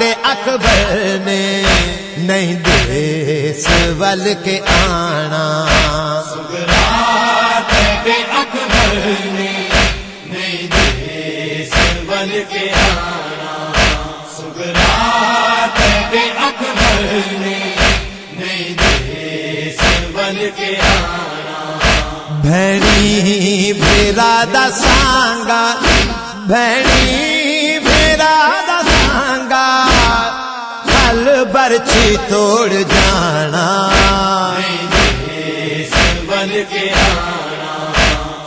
تیڈے اکبر نے نہیں دیس ول کے آنا۔ اکبر نے نئی دیس بن کے آنا۔ سگرات اکبر نے نئی دیس بن کے آنا۔ بھینی بھیرا دا سانگا بھینی ہل برچی توڑ جانا۔ بن کے آنا۔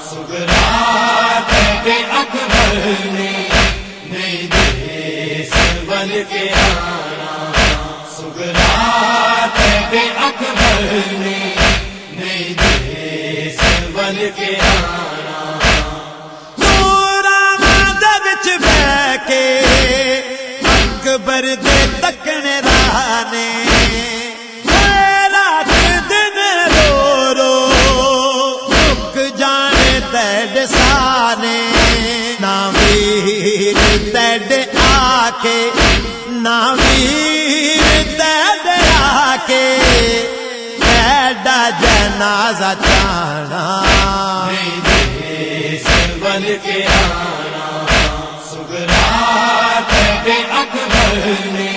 سگرات اکبر نے دیس بن کے آنا۔ سگرات اکبر نے دیس بن کے آنا۔ کے اکبر دے جنازہ چانا بن کے آنا سگرات اکبر نے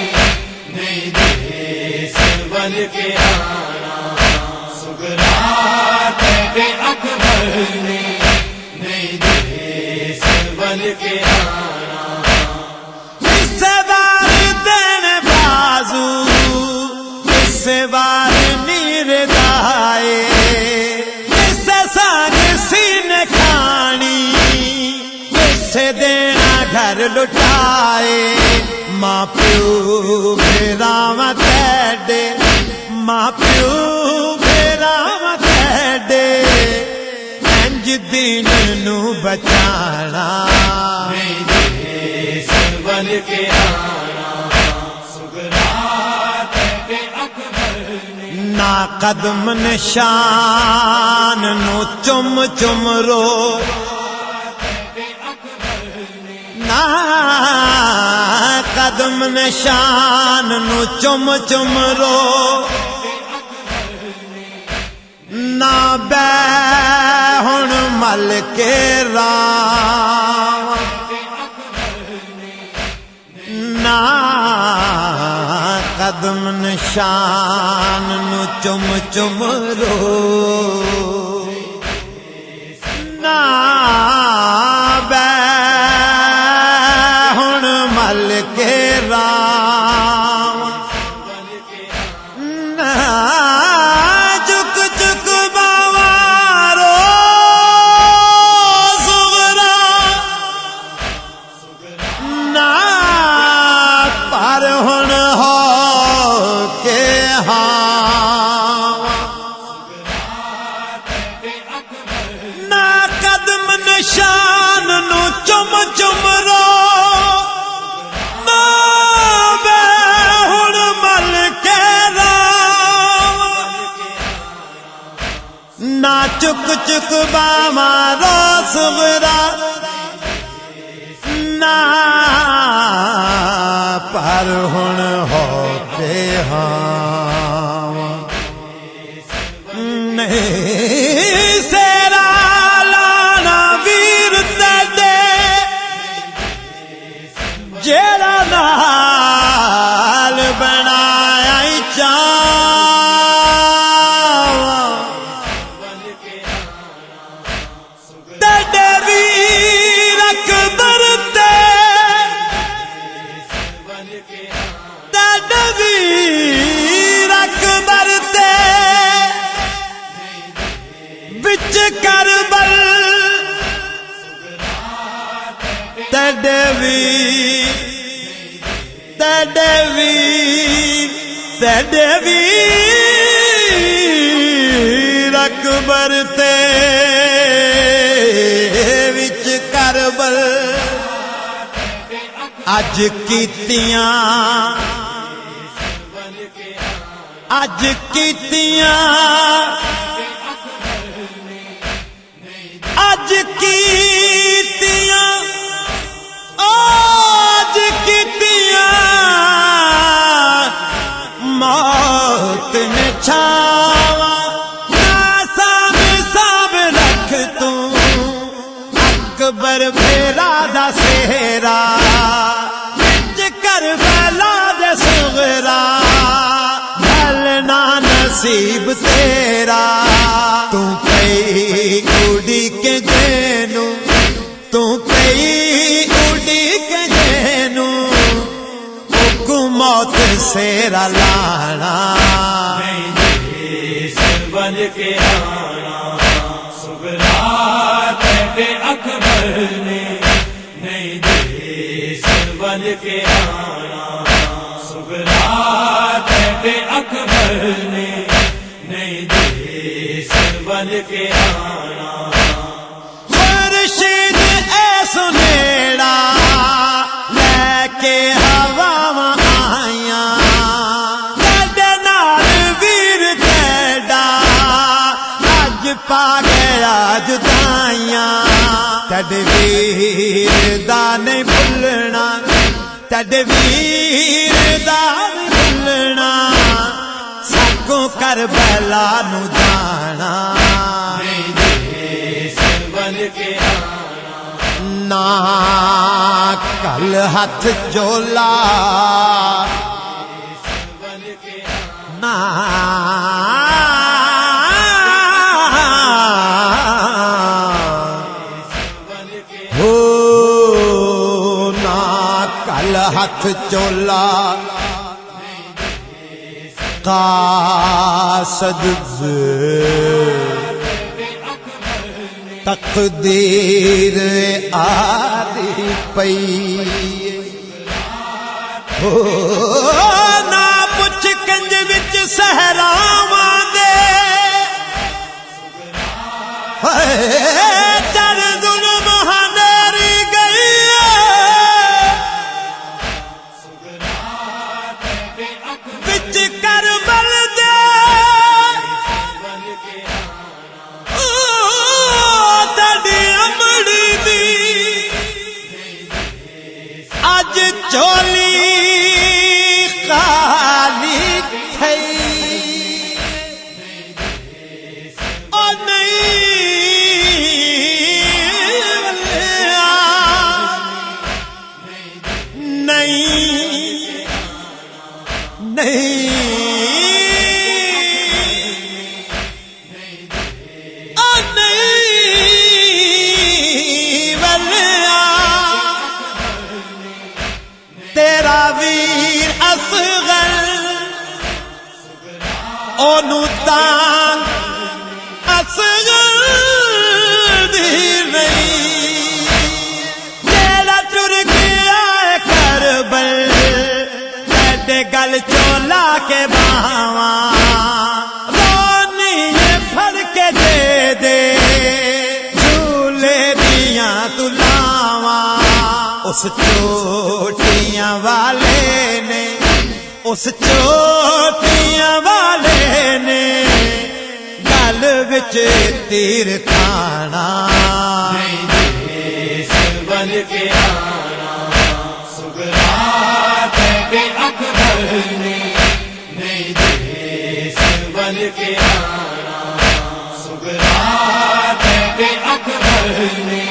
نئی دیس بن کے آنا سگرات اکبر نے نئی دیس بن کے آنا حصے بار دین بازو حصے لٹائے ماں پیو میرا متڈے ماں پیو میرا متڈے انج دین نو بچانا۔ بن کے آنا سگرات پہ اکبر نے۔ نا قدم نشان نو چم چم رو۔ قدم نشان نو چم چم رو۔ نا بے ہن مل کے رام نا قدم نشان نو چم چم رو۔ کے نا چک چک با مارو سغرا نا پر ہن ہوتے ہاں نہیں تدبیر اکبر تے وچ کربل تدبیر تدبیر تدبیر اکبر تے اج کیتیاں اج کیتیاں اج کیتیاں اج کیتیاں موت نے چھاوا اکبر میرا دا سہرہ نصیب تیرا۔ تو کئی اڑی کے جینو۔ تو کئی اڑی کے جینو۔ حکومت سے رلانا بن کے آنا۔ سبرا اکبر نے اکبر نے نئے دیس بن کے آنا۔ مرشد اے سنیڑا لے کے ہوا آیا نال اج پا گیا جدائیاں تدبیر بھولنا تدبیر بھولنا۔ سگوں کر بلا نو جانا نا کل ہاتھ جولا نا ہو نا کل ہاتھ چولا تصدف تقدیر آدھی پی نہ پوچھ کنج بچ سہراواں دے۔ آج چولی خالی تھی اور نہیں۔ نہیں۔ کے بہاواں اس چوٹیاں والے نے، اس چوٹیاں والے نے گل بچ تیر کھانا۔ بن کے آ کے آنا سکرات پہ اکبر نے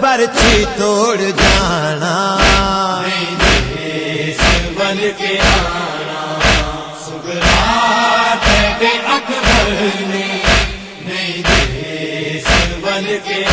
برچی توڑ جانا۔ نئی دے سنبل اکبر